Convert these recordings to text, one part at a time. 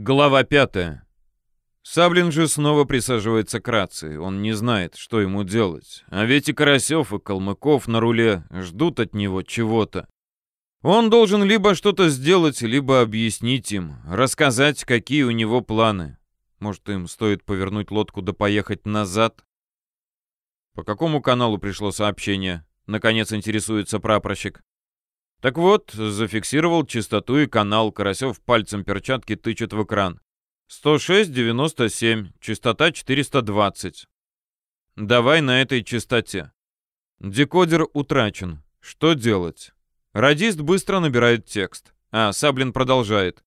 Глава пятая. Саблин же снова присаживается к рации. Он не знает, что ему делать. А ведь и Карасев, и Калмыков на руле ждут от него чего-то. Он должен либо что-то сделать, либо объяснить им, рассказать, какие у него планы. Может, им стоит повернуть лодку да поехать назад? По какому каналу пришло сообщение? Наконец интересуется прапорщик. Так вот, зафиксировал частоту и канал. Карасев пальцем перчатки тычет в экран. 106.97, частота 420. Давай на этой частоте. Декодер утрачен. Что делать? Радист быстро набирает текст. А, Саблин продолжает.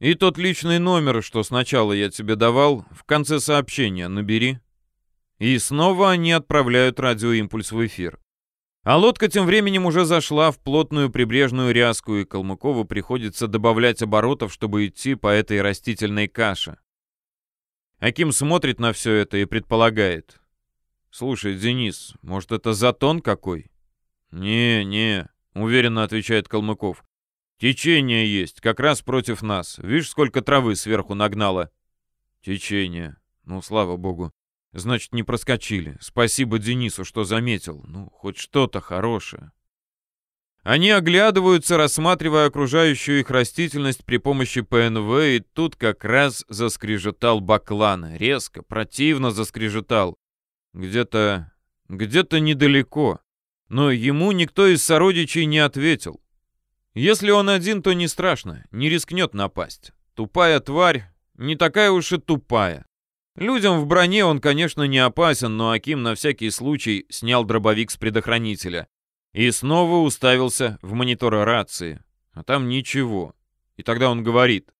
И тот личный номер, что сначала я тебе давал, в конце сообщения набери. И снова они отправляют радиоимпульс в эфир. А лодка тем временем уже зашла в плотную прибрежную ряску, и Калмыкову приходится добавлять оборотов, чтобы идти по этой растительной каше. Аким смотрит на все это и предполагает. «Слушай, Денис, может, это затон какой?» «Не, не», — уверенно отвечает Калмыков. «Течение есть, как раз против нас. Видишь, сколько травы сверху нагнало?» «Течение. Ну, слава богу. Значит, не проскочили. Спасибо Денису, что заметил. Ну, хоть что-то хорошее. Они оглядываются, рассматривая окружающую их растительность при помощи ПНВ, и тут как раз заскрежетал баклан. Резко, противно заскрежетал. Где-то... где-то недалеко. Но ему никто из сородичей не ответил. Если он один, то не страшно, не рискнет напасть. Тупая тварь, не такая уж и тупая. Людям в броне он, конечно, не опасен, но Аким на всякий случай снял дробовик с предохранителя и снова уставился в монитор рации. А там ничего. И тогда он говорит.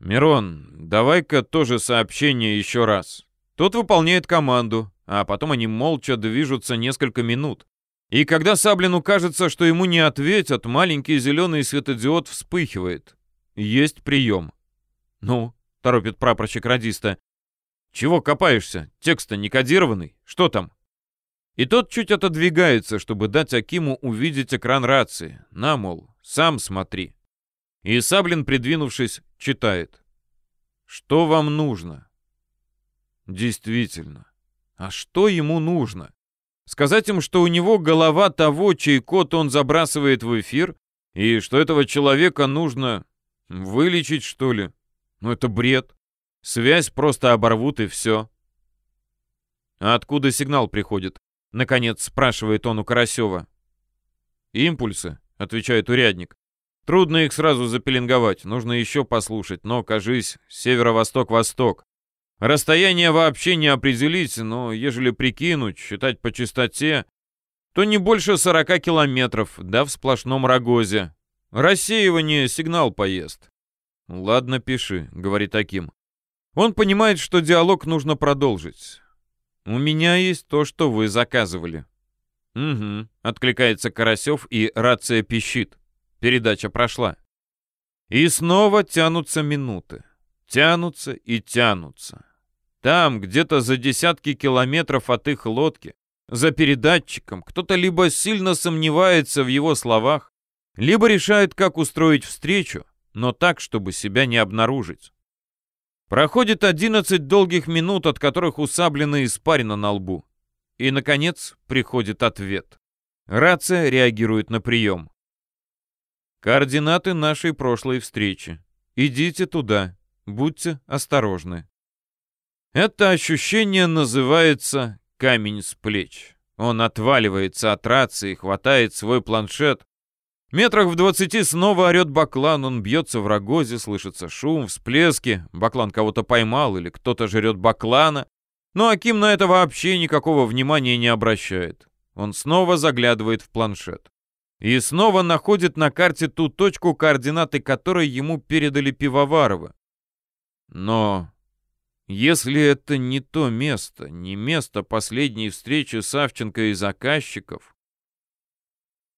«Мирон, давай-ка тоже сообщение еще раз». Тот выполняет команду, а потом они молча движутся несколько минут. И когда Саблину кажется, что ему не ответят, маленький зеленый светодиод вспыхивает. Есть прием. «Ну», — торопит прапорщик радиста, «Чего копаешься? Текст-то не кодированный. Что там?» И тот чуть отодвигается, чтобы дать Акиму увидеть экран рации. На, мол, сам смотри. И Саблин, придвинувшись, читает. «Что вам нужно?» Действительно. А что ему нужно? Сказать им, что у него голова того, чей код он забрасывает в эфир, и что этого человека нужно вылечить, что ли? Ну это бред. Связь просто оборвут и все. А откуда сигнал приходит? Наконец спрашивает он у Карасева. Импульсы, отвечает урядник. Трудно их сразу запеленговать, нужно еще послушать, но, кажись, северо-восток-восток. Расстояние вообще не определить, но ежели прикинуть, считать по частоте, то не больше 40 километров, да в сплошном рогозе. Рассеивание сигнал поест. «Ладно, пиши», — говорит Аким. Он понимает, что диалог нужно продолжить. «У меня есть то, что вы заказывали». «Угу», — откликается Карасев, и рация пищит. Передача прошла. И снова тянутся минуты. Тянутся и тянутся. Там, где-то за десятки километров от их лодки, за передатчиком, кто-то либо сильно сомневается в его словах, либо решает, как устроить встречу, но так, чтобы себя не обнаружить. Проходит 11 долгих минут, от которых у Саблина испарина на лбу. И, наконец, приходит ответ. Рация реагирует на прием. Координаты нашей прошлой встречи. Идите туда. Будьте осторожны. Это ощущение называется «камень с плеч». Он отваливается от рации, хватает свой планшет, Метрах в двадцати снова орет баклан, он бьется в рогозе, слышится шум, всплески, баклан кого-то поймал или кто-то жрет баклана. Но Аким на это вообще никакого внимания не обращает. Он снова заглядывает в планшет. И снова находит на карте ту точку, координаты которой ему передали Пивоварова. Но если это не то место, не место последней встречи Савченко и заказчиков,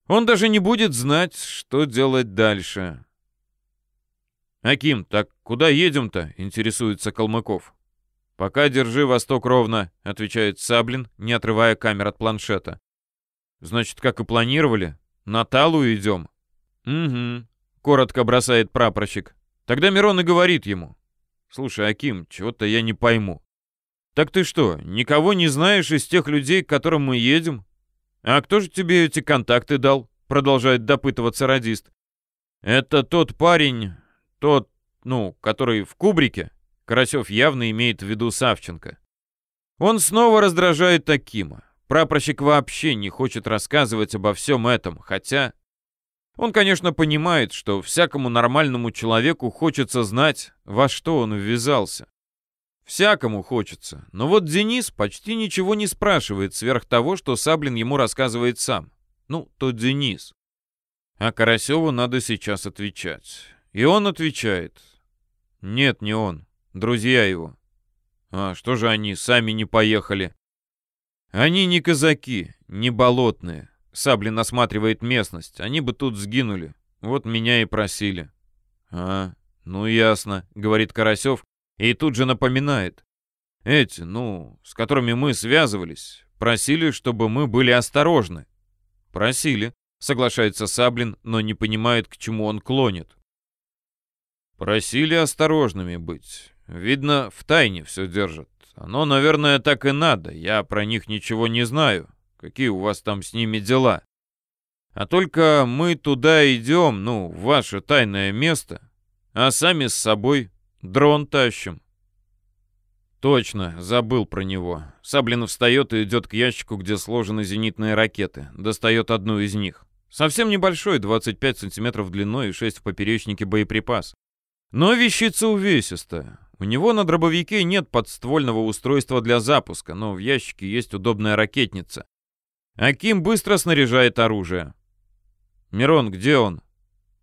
он даже не будет знать, что делать дальше. «Аким, так куда едем-то?» — интересуется Калмыков. «Пока держи восток ровно», — отвечает Саблин, не отрывая камер от планшета. «Значит, как и планировали, на Талу идем?» «Угу», — коротко бросает прапорщик. Тогда Мирон и говорит ему. «Слушай, Аким, чего-то я не пойму. Так ты что, никого не знаешь из тех людей, к которым мы едем? А кто же тебе эти контакты дал?» Продолжает допытываться радист. «Это тот парень, тот, ну, который в кубрике?» Карасев явно имеет в виду Савченко. Он снова раздражает Акима. Прапорщик вообще не хочет рассказывать обо всем этом, хотя... Он, конечно, понимает, что всякому нормальному человеку хочется знать, во что он ввязался. Всякому хочется. Но вот Денис почти ничего не спрашивает сверх того, что Саблин ему рассказывает сам. Ну, тот Денис. А Карасеву надо сейчас отвечать. И он отвечает. Нет, не он. Друзья его. А что же они сами не поехали? Они не казаки, не болотные. Саблин осматривает местность. Они бы тут сгинули. Вот меня и просили. А, ну ясно, говорит Карасев и тут же напоминает. Эти, ну, с которыми мы связывались, просили, чтобы мы были осторожны. Просили, соглашается Саблин, но не понимает, к чему он клонит. Просили осторожными быть. Видно, в тайне все держат. Оно, наверное, так и надо. Я про них ничего не знаю. Какие у вас там с ними дела? А только мы туда идем, ну, в ваше тайное место, а сами с собой дрон тащим. Точно, забыл про него. Саблин встает и идет к ящику, где сложены зенитные ракеты. Достает одну из них. Совсем небольшой, 25 сантиметров длиной и 6 в поперечнике боеприпас. Но вещица увесистая. У него на дробовике нет подствольного устройства для запуска, но в ящике есть удобная ракетница. Аким быстро снаряжает оружие. «Мирон, где он?»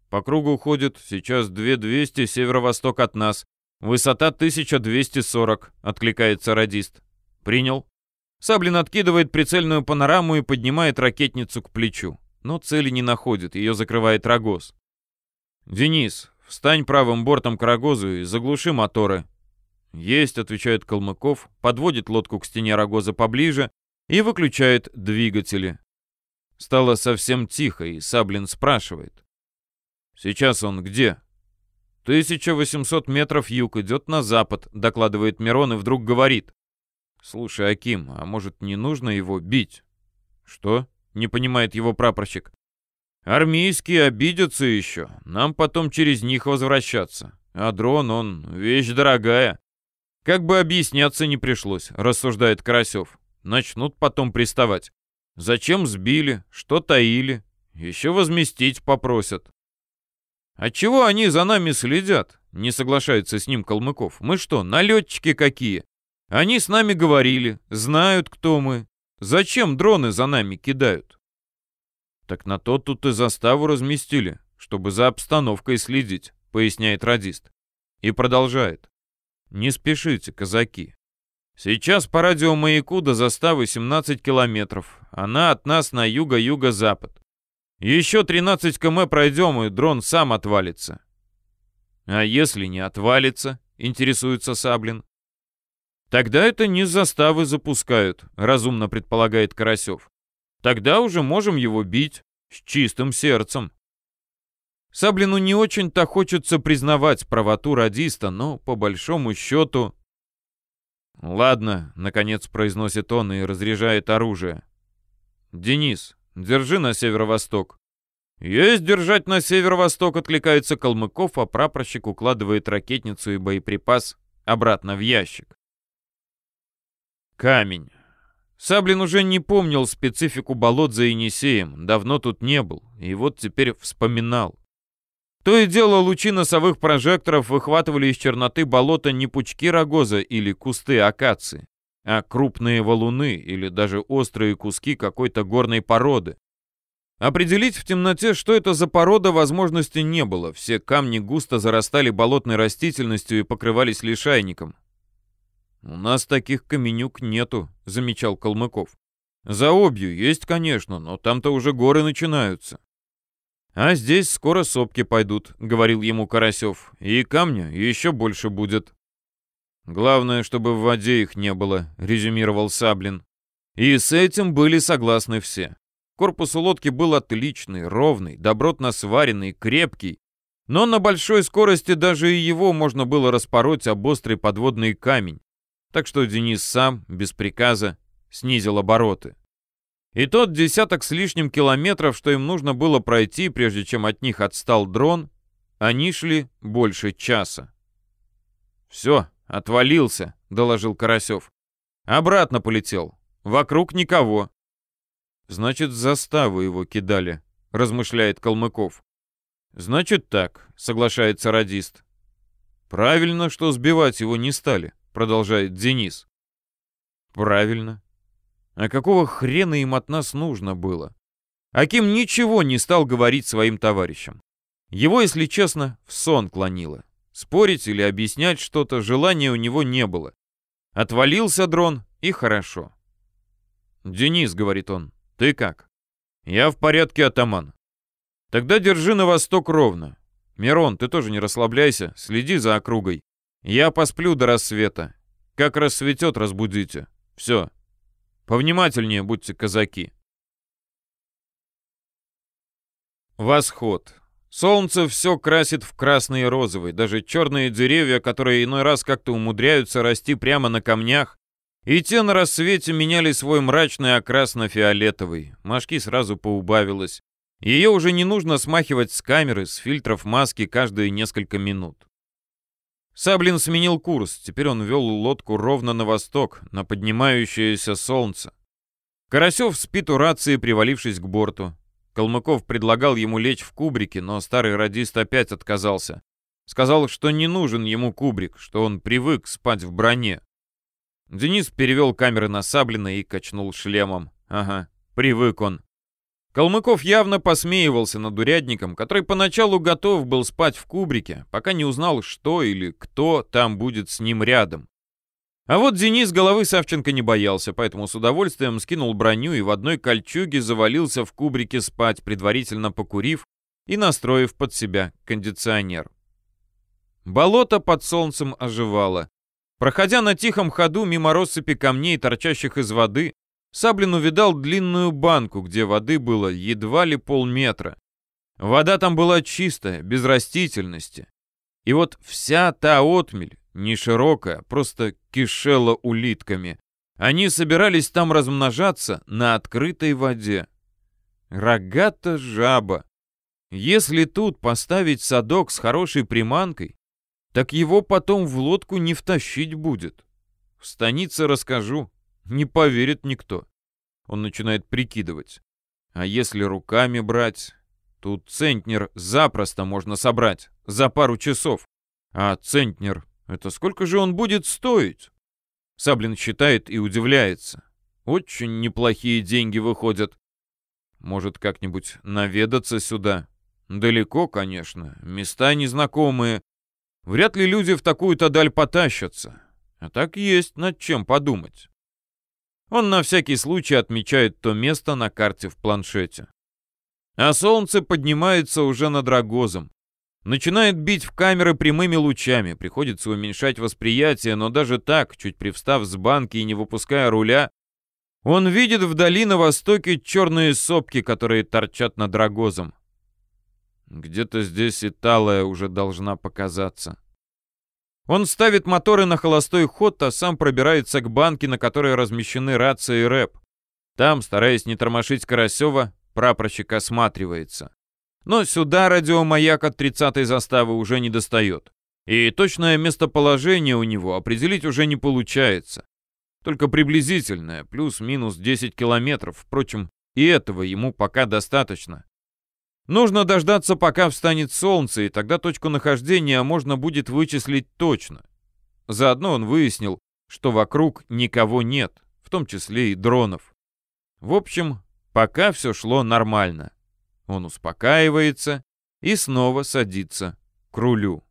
«По кругу уходит. Сейчас 2200 северо-восток от нас. Высота 1240», — откликается радист. «Принял». Саблин откидывает прицельную панораму и поднимает ракетницу к плечу. Но цели не находит, ее закрывает Рогоз. «Денис, Встань правым бортом к Рогозу и заглуши моторы». «Есть», — отвечает Калмыков, подводит лодку к стене Рогоза поближе и выключает двигатели. Стало совсем тихо, и Саблин спрашивает. «Сейчас он где?» «1800 метров юг идет на запад», — докладывает Мирон и вдруг говорит. «Слушай, Аким, а может, не нужно его бить?» «Что?» — не понимает его прапорщик. Армейские обидятся еще. Нам потом через них возвращаться. А дрон, он вещь дорогая. Как бы объясняться не пришлось, рассуждает Карасев. Начнут потом приставать. Зачем сбили? Что таили? Еще возместить попросят. Отчего они за нами следят? Не соглашается с ним Калмыков. Мы что, налетчики какие? Они с нами говорили, знают, кто мы. Зачем дроны за нами кидают? «Так на то тут и заставу разместили, чтобы за обстановкой следить», — поясняет радист. И продолжает. «Не спешите, казаки. Сейчас по радиомаяку до заставы 17 километров. Она от нас на юго-юго-запад. Еще 13 км пройдем, и дрон сам отвалится». «А если не отвалится?» — интересуется Саблин. «Тогда это не заставы запускают», — разумно предполагает Карасев. Тогда уже можем его бить с чистым сердцем. Саблину не очень-то хочется признавать правоту радиста, но по большому счету... «Ладно», — наконец произносит он и разряжает оружие. «Денис, держи на северо-восток». «Есть держать на северо-восток», — откликается Калмыков, а прапорщик укладывает ракетницу и боеприпас обратно в ящик. Камень. Саблин уже не помнил специфику болот за Енисеем, давно тут не был, и вот теперь вспоминал. То и дело лучи носовых прожекторов выхватывали из черноты болота не пучки рогоза или кусты акации, а крупные валуны или даже острые куски какой-то горной породы. Определить в темноте, что это за порода, возможности не было. Все камни густо зарастали болотной растительностью и покрывались лишайником. «У нас таких каменюк нету», — замечал Калмыков. «За обью есть, конечно, но там-то уже горы начинаются». «А здесь скоро сопки пойдут», — говорил ему Карасев, «и камня еще больше будет». «Главное, чтобы в воде их не было», — резюмировал Саблин. И с этим были согласны все. Корпус у лодки был отличный, ровный, добротно сваренный, крепкий, Но на большой скорости даже и его можно было распороть об острый подводный камень. Так что Денис сам, без приказа, снизил обороты. И тот десяток с лишним километров, что им нужно было пройти, прежде чем от них отстал дрон, они шли больше часа. «Все, отвалился», — доложил Карасев. «Обратно полетел. Вокруг никого». «Значит, заставу его кидали», — размышляет Калмыков. «Значит так», — соглашается радист. «Правильно, что сбивать его не стали», — продолжает Денис. «Правильно. А какого хрена им от нас нужно было?» Аким ничего не стал говорить своим товарищам. Его, если честно, в сон клонило. Спорить или объяснять что-то желания у него не было. Отвалился дрон, и хорошо. «Денис», — говорит он, — «ты как?» «Я в порядке, атаман». «Тогда держи на восток ровно. Мирон, ты тоже не расслабляйся, следи за округой. Я посплю до рассвета. Как рассветет, разбудите. Все. Повнимательнее будьте, казаки». Восход. Солнце все красит в красный и розовый. Даже черные деревья, которые иной раз как-то умудряются расти прямо на камнях, и те на рассвете меняли свой мрачный окрас на фиолетовый. Машки сразу поубавилось. Ее уже не нужно смахивать с камеры, с фильтров маски каждые несколько минут. Саблин сменил курс. Теперь он вел лодку ровно на восток, на поднимающееся солнце. Карасев спит у рации, привалившись к борту. Калмыков предлагал ему лечь в кубрике, но старый радист опять отказался. Сказал, что не нужен ему кубрик, что он привык спать в броне. Денис перевел камеры на Саблина и качнул шлемом. Ага, привык он. Калмыков явно посмеивался над урядником, который поначалу готов был спать в кубрике, пока не узнал, что или кто там будет с ним рядом. А вот Денис головы Савченко не боялся, поэтому с удовольствием скинул броню и в одной кольчуге завалился в кубрике спать, предварительно покурив и настроив под себя кондиционер. Болото под солнцем оживало. Проходя на тихом ходу мимо россыпи камней, торчащих из воды, Саблин увидал длинную банку, где воды было едва ли полметра. Вода там была чистая, без растительности. И вот вся та отмель, не широкая, просто кишела улитками. Они собирались там размножаться на открытой воде. Рогата жаба. Если тут поставить садок с хорошей приманкой, так его потом в лодку не втащить будет. В станице расскажу, не поверит никто. Он начинает прикидывать. А если руками брать, тут центнер запросто можно собрать за пару часов. А центнер это сколько же он будет стоить? Саблин считает и удивляется. Очень неплохие деньги выходят. Может, как-нибудь наведаться сюда? Далеко, конечно, места незнакомые. Вряд ли люди в такую-то даль потащатся. А так есть над чем подумать. Он на всякий случай отмечает то место на карте в планшете. А солнце поднимается уже над Рогозом. Начинает бить в камеры прямыми лучами, приходится уменьшать восприятие, но даже так, чуть привстав с банки и не выпуская руля, он видит вдали на востоке черные сопки, которые торчат над рогозом. Где-то здесь и талая уже должна показаться. Он ставит моторы на холостой ход, а сам пробирается к банке, на которой размещены рация и рэп. Там, стараясь не тормошить Карасева, прапорщик осматривается. Но сюда радиомаяк от 30-й заставы уже не достает. И точное местоположение у него определить уже не получается. Только приблизительное, плюс-минус 10 километров. Впрочем, и этого ему пока достаточно. Нужно дождаться, пока встанет солнце, и тогда точку нахождения можно будет вычислить точно. Заодно он выяснил, что вокруг никого нет, в том числе и дронов. В общем, пока все шло нормально. Он успокаивается и снова садится к рулю.